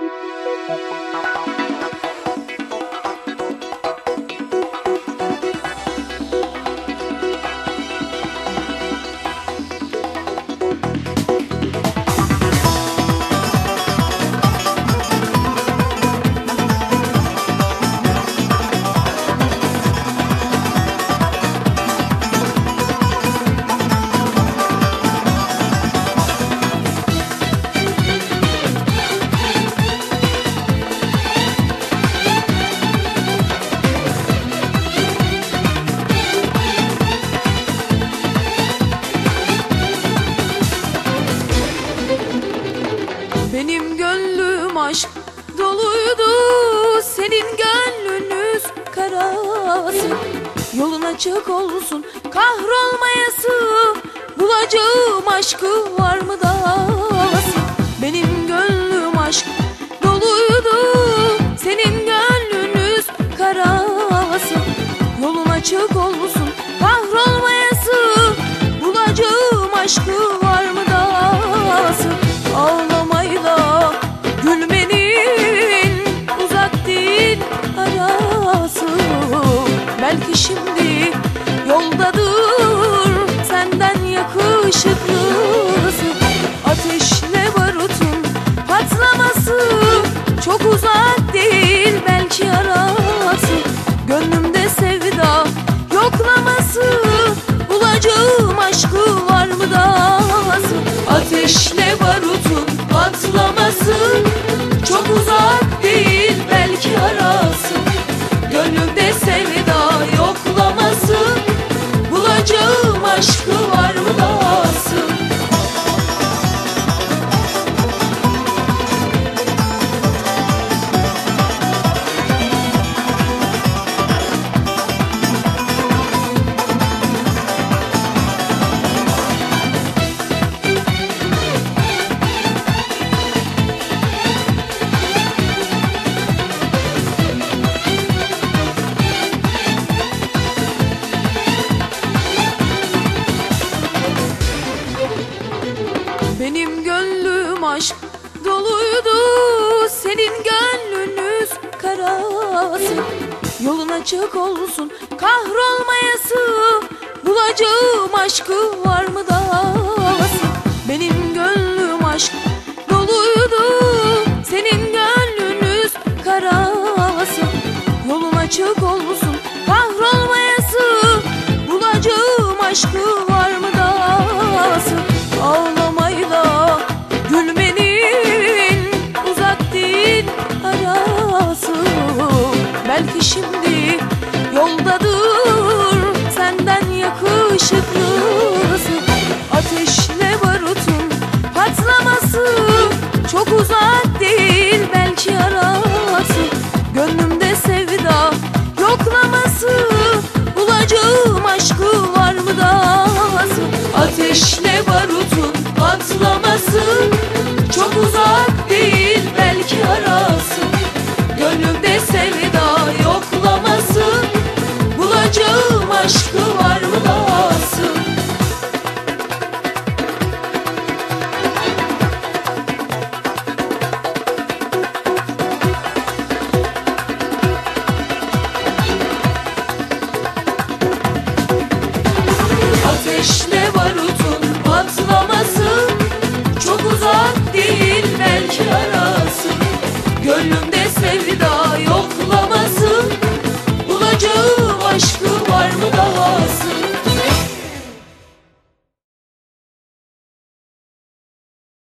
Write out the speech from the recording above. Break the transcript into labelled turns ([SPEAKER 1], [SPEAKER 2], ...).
[SPEAKER 1] Benim doluydu Senin gönlünüz karası Yolun açık olsun kahrolmayası Bulacağım aşkı var mı dası Benim gönlüm aşk doluydu Senin gönlünüz karası Yolun açık olsun kahrolmayası Bulacağım aşkı var arası Belki şimdi yoldadır senden yakışıklısı Ateşle barutun patlaması çok uzak değil. Belki arası Gönlümde Senin gönlünüz karası Yolun açık olsun. Kahrolmayası Bulacağım aşkı var mı dası Benim gönlüm aşk doluydu Senin gönlünüz karası Yolun açık olsun kahrolmayası Bulacağım aşkı var arası Belki şimdi yoldadır senden yakışıklısı Ateşle barutun patlaması çok uzak değil belki arası. Gönlümde sevda yoklaması bulacağım aşkı var mı dası Ateşle uzak değil belki arası